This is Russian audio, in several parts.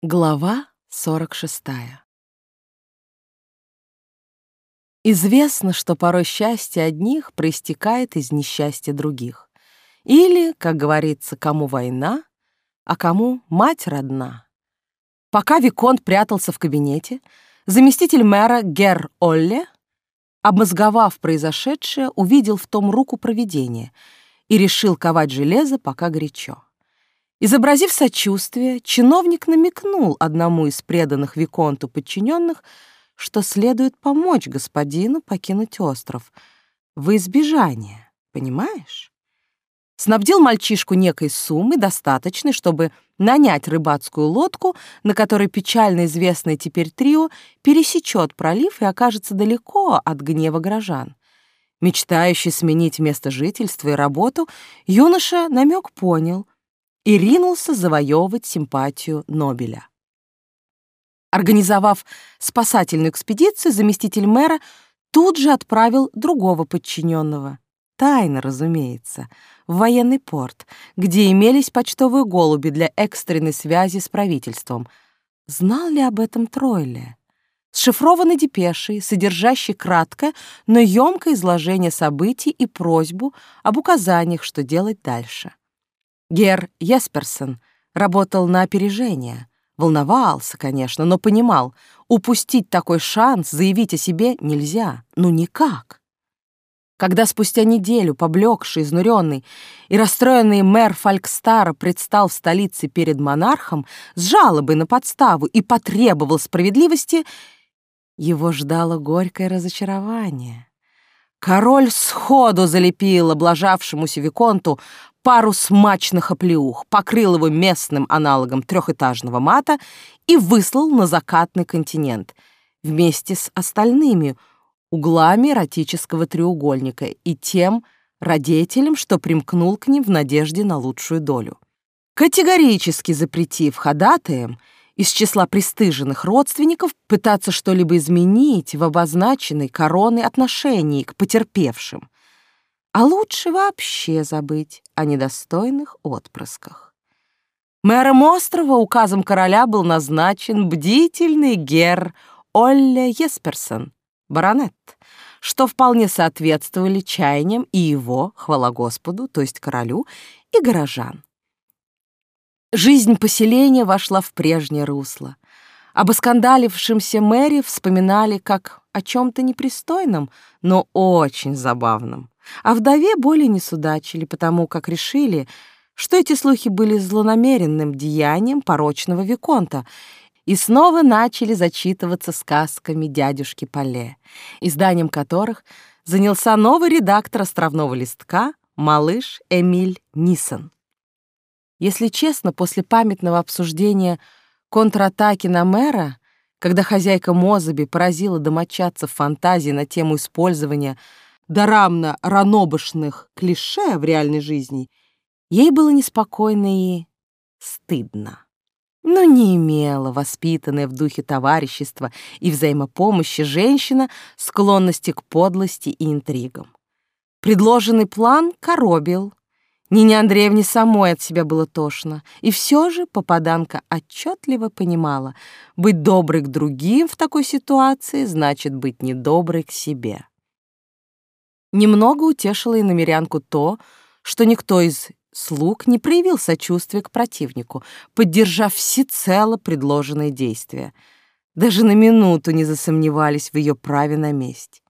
Глава 46. Известно, что порой счастье одних проистекает из несчастья других. Или, как говорится, кому война, а кому мать родна. Пока Виконт прятался в кабинете, заместитель мэра Гер Олле, обмозговав произошедшее, увидел в том руку провидения и решил ковать железо, пока горячо. Изобразив сочувствие, чиновник намекнул одному из преданных Виконту подчиненных, что следует помочь господину покинуть остров во избежание, понимаешь? Снабдил мальчишку некой суммы, достаточной, чтобы нанять рыбацкую лодку, на которой печально известное теперь трио пересечет пролив и окажется далеко от гнева горожан. Мечтающий сменить место жительства и работу, юноша намек понял — и ринулся завоевывать симпатию Нобеля. Организовав спасательную экспедицию, заместитель мэра тут же отправил другого подчиненного, тайно, разумеется, в военный порт, где имелись почтовые голуби для экстренной связи с правительством. Знал ли об этом Тройле? С шифрованной депешей, содержащей краткое, но емкое изложение событий и просьбу об указаниях, что делать дальше. Гер Есперсон работал на опережение. Волновался, конечно, но понимал, упустить такой шанс заявить о себе нельзя. Ну никак. Когда спустя неделю поблекший, изнуренный и расстроенный мэр Фалькстара предстал в столице перед монархом с жалобой на подставу и потребовал справедливости, его ждало горькое разочарование. Король сходу залепил облажавшемуся Виконту пару смачных оплеух, покрыл его местным аналогом трехэтажного мата и выслал на закатный континент вместе с остальными углами эротического треугольника и тем родителем, что примкнул к ним в надежде на лучшую долю. Категорически запретив ходатаям из числа пристыженных родственников пытаться что-либо изменить в обозначенной короной отношении к потерпевшим, а лучше вообще забыть о недостойных отпрысках. Мэром острова указом короля был назначен бдительный гер Олле Есперсон, баронет, что вполне соответствовали чаяниям и его, хвала Господу, то есть королю, и горожан. Жизнь поселения вошла в прежнее русло. Об оскандалившемся мэре вспоминали как о чем-то непристойном, но очень забавном. А вдове более не судачили, потому как решили, что эти слухи были злонамеренным деянием порочного Виконта, и снова начали зачитываться сказками дядюшки Пале, изданием которых занялся новый редактор «Островного листка» малыш Эмиль Нисон. Если честно, после памятного обсуждения контратаки на мэра, когда хозяйка Мозаби поразила домочадцев фантазии на тему использования дарамно-ранобышных клише в реальной жизни, ей было неспокойно и стыдно. Но не имела воспитанная в духе товарищества и взаимопомощи женщина склонности к подлости и интригам. Предложенный план коробил, Нине Андреевне самой от себя было тошно, и все же попаданка отчетливо понимала, быть доброй к другим в такой ситуации значит быть недоброй к себе. Немного утешило и намерянку то, что никто из слуг не проявил сочувствия к противнику, поддержав всецело предложенные действия. Даже на минуту не засомневались в ее праве на месть.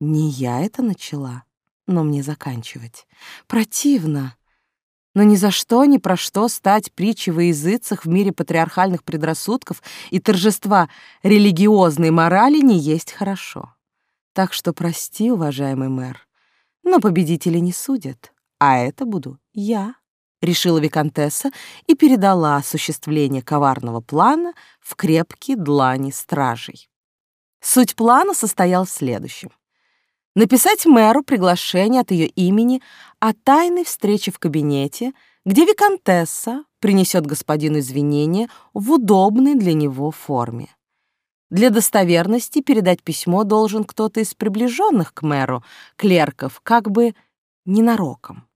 Не я это начала но мне заканчивать. Противно. Но ни за что, ни про что стать притчей во языцах в мире патриархальных предрассудков и торжества религиозной морали не есть хорошо. Так что прости, уважаемый мэр, но победители не судят, а это буду я, решила виконтесса и передала осуществление коварного плана в крепкие длани стражей. Суть плана состоял в следующем написать мэру приглашение от ее имени о тайной встрече в кабинете, где виконтесса принесет господину извинения в удобной для него форме. Для достоверности передать письмо должен кто-то из приближенных к мэру, клерков, как бы ненароком.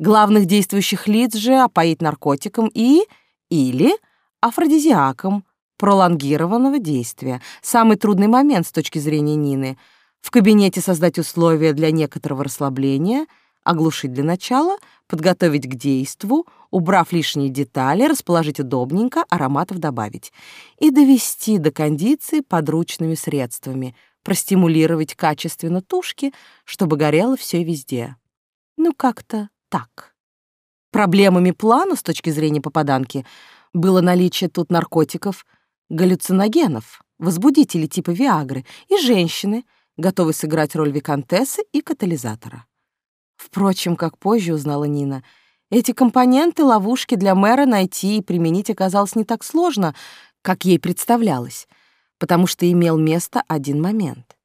Главных действующих лиц же опоить наркотиком и или афродизиаком пролонгированного действия. Самый трудный момент с точки зрения Нины. В кабинете создать условия для некоторого расслабления, оглушить для начала, подготовить к действу, убрав лишние детали, расположить удобненько, ароматов добавить. И довести до кондиции подручными средствами, простимулировать качественно тушки, чтобы горело все везде. Ну, как-то так. Проблемами плана с точки зрения попаданки было наличие тут наркотиков, галлюциногенов, возбудителей типа Виагры и женщины, готовой сыграть роль виконтессы и катализатора. Впрочем, как позже узнала Нина, эти компоненты ловушки для мэра найти и применить оказалось не так сложно, как ей представлялось, потому что имел место один момент.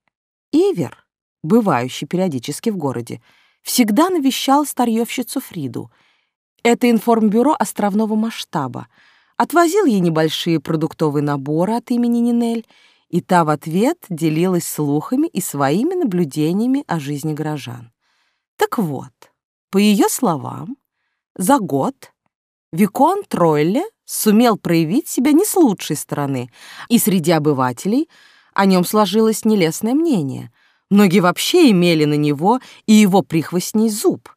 Ивер, бывающий периодически в городе, всегда навещал старьевщицу Фриду. Это информбюро островного масштаба. Отвозил ей небольшие продуктовые наборы от имени Нинель, и та в ответ делилась слухами и своими наблюдениями о жизни горожан. Так вот, по ее словам, за год Викон Тройле сумел проявить себя не с лучшей стороны, и среди обывателей о нем сложилось нелестное мнение. Многие вообще имели на него и его прихвостней зуб.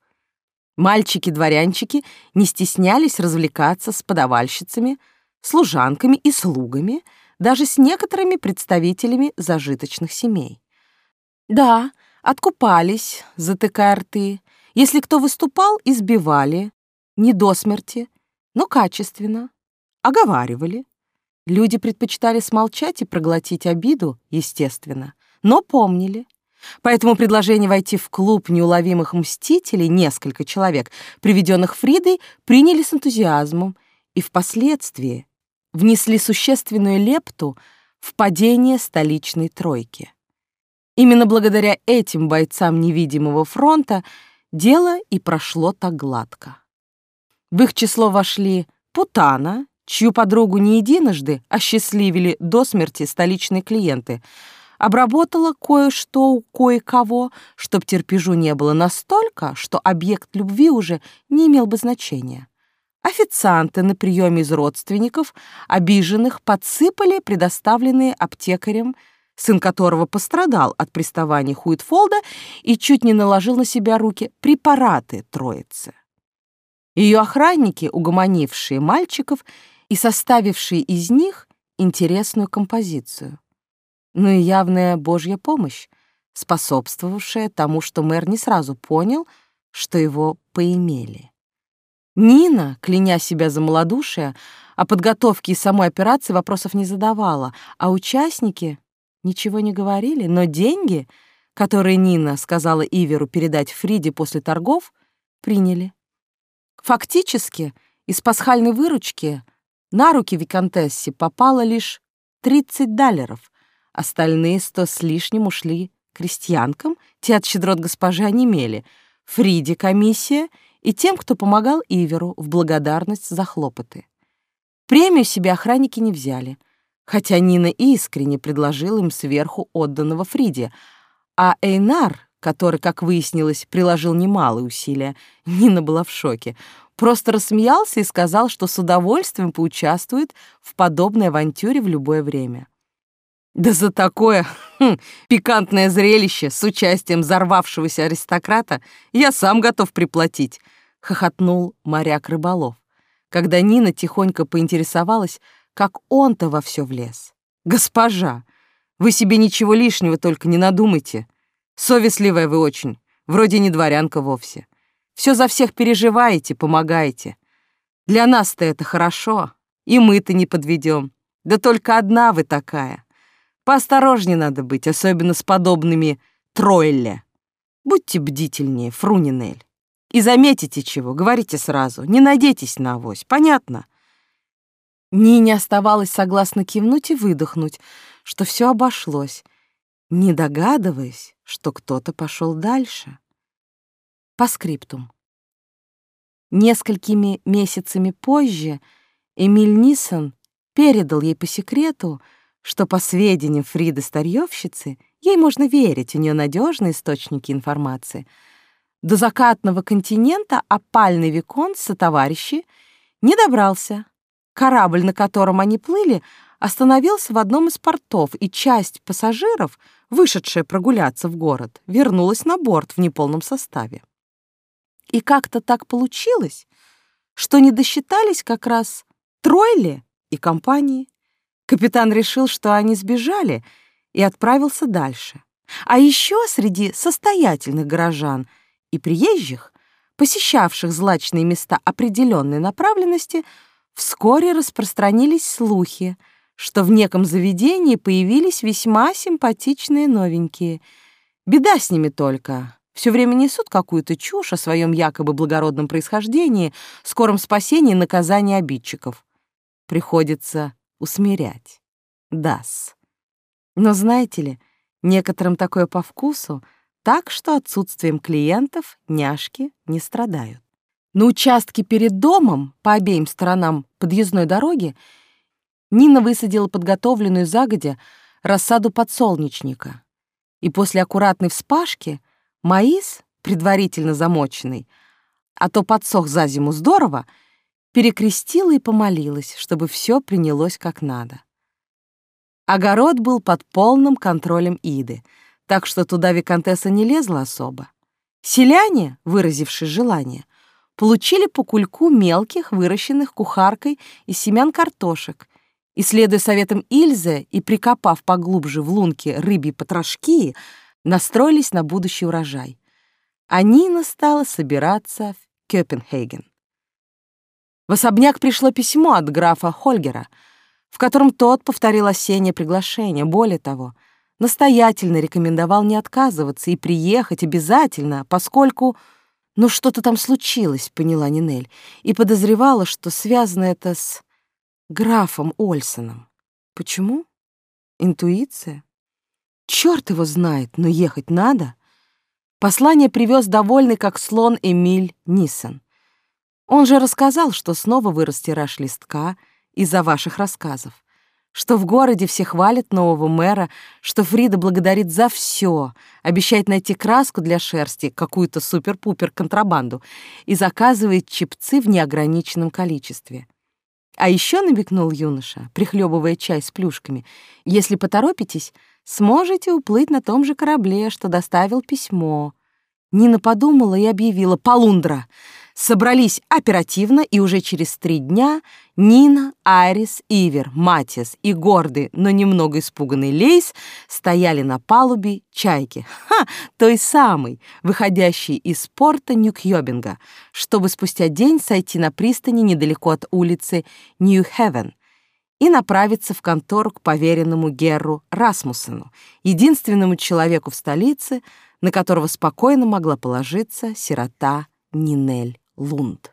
Мальчики-дворянчики не стеснялись развлекаться с подавальщицами, служанками и слугами, даже с некоторыми представителями зажиточных семей. Да, Откупались, затыкая рты. Если кто выступал, избивали. Не до смерти, но качественно. Оговаривали. Люди предпочитали смолчать и проглотить обиду, естественно, но помнили. Поэтому предложение войти в клуб неуловимых мстителей несколько человек, приведенных Фридой, приняли с энтузиазмом и впоследствии внесли существенную лепту в падение столичной тройки. Именно благодаря этим бойцам невидимого фронта дело и прошло так гладко. В их число вошли Путана, чью подругу не единожды осчастливили до смерти столичные клиенты, обработала кое-что у кое-кого, чтоб терпежу не было настолько, что объект любви уже не имел бы значения. Официанты на приеме из родственников, обиженных, подсыпали предоставленные аптекарем сын которого пострадал от приставаний Хуитфолда и чуть не наложил на себя руки препараты троицы. Ее охранники, угомонившие мальчиков и составившие из них интересную композицию. Ну и явная божья помощь, способствовавшая тому, что мэр не сразу понял, что его поимели. Нина, кляня себя за малодушие, о подготовке и самой операции вопросов не задавала, а участники ничего не говорили, но деньги, которые Нина сказала Иверу передать Фриде после торгов, приняли. Фактически, из пасхальной выручки на руки Викантессе попало лишь 30 даллеров, остальные сто с лишним ушли крестьянкам, те от щедрот госпожи онемели, Фриде комиссия и тем, кто помогал Иверу в благодарность за хлопоты. Премию себе охранники не взяли — хотя Нина искренне предложил им сверху отданного Фриде, а Эйнар, который, как выяснилось, приложил немалые усилия, Нина была в шоке, просто рассмеялся и сказал, что с удовольствием поучаствует в подобной авантюре в любое время. Да за такое хм, пикантное зрелище с участием взорвавшегося аристократа я сам готов приплатить, хохотнул моряк рыболов, когда Нина тихонько поинтересовалась, как он-то во все влез. Госпожа, вы себе ничего лишнего только не надумайте. Совестливая вы очень, вроде не дворянка вовсе. Все за всех переживаете, помогаете. Для нас-то это хорошо, и мы-то не подведем. Да только одна вы такая. Поосторожнее надо быть, особенно с подобными Тройле. Будьте бдительнее, Фрунинель. И заметите чего, говорите сразу, не надейтесь на авось, понятно? Нине оставалось согласно кивнуть и выдохнуть, что все обошлось, не догадываясь, что кто-то пошел дальше. По скриптум. Несколькими месяцами позже Эмиль Нисон передал ей по секрету, что по сведениям Фриды Старьевщицы, ей можно верить, у нее надежные источники информации, до закатного континента опальный Викон со товарищи не добрался, Корабль, на котором они плыли, остановился в одном из портов, и часть пассажиров, вышедшая прогуляться в город, вернулась на борт в неполном составе. И как-то так получилось, что не досчитались как раз Тройли и компании. Капитан решил, что они сбежали, и отправился дальше. А еще среди состоятельных горожан и приезжих, посещавших злачные места определенной направленности, вскоре распространились слухи, что в неком заведении появились весьма симпатичные новенькие. Беда с ними только. Все время несут какую-то чушь о своем якобы благородном происхождении, скором спасении и наказании обидчиков. Приходится усмирять. Дас. Но знаете ли, некоторым такое по вкусу, так что отсутствием клиентов няшки не страдают. На участке перед домом, по обеим сторонам подъездной дороги, Нина высадила подготовленную загодя рассаду подсолнечника. И после аккуратной вспашки маис, предварительно замоченный, а то подсох за зиму здорово, перекрестила и помолилась, чтобы все принялось как надо. Огород был под полным контролем Иды, так что туда виконтесса не лезла особо. Селяне, выразившие желание, получили по кульку мелких, выращенных кухаркой из семян картошек, и, следуя советам Ильзы и прикопав поглубже в лунке рыбьи потрошки, настроились на будущий урожай. А Нина стала собираться в Кёпенхаген. В особняк пришло письмо от графа Хольгера — в котором тот повторил осеннее приглашение. Более того, настоятельно рекомендовал не отказываться и приехать обязательно, поскольку... Ну, что-то там случилось, поняла Нинель, и подозревала, что связано это с графом Ольсоном. Почему? Интуиция? Черт его знает, но ехать надо. Послание привез довольный, как слон, Эмиль Нисон. Он же рассказал, что снова вырос тираж листка — из-за ваших рассказов, что в городе все хвалят нового мэра, что Фрида благодарит за все, обещает найти краску для шерсти, какую-то супер-пупер контрабанду, и заказывает чепцы в неограниченном количестве. А еще намекнул юноша, прихлебывая чай с плюшками, если поторопитесь, сможете уплыть на том же корабле, что доставил письмо. Нина подумала и объявила «Полундра!» Собрались оперативно, и уже через три дня Нина, Айрис, Ивер, Матиас и гордый, но немного испуганный Лейс стояли на палубе чайки, ха, той самой, выходящей из порта Нью-Кьёбинга, чтобы спустя день сойти на пристани недалеко от улицы Нью-Хевен и направиться в контору к поверенному Герру Расмуссену, единственному человеку в столице, на которого спокойно могла положиться сирота Нинель. Лунд.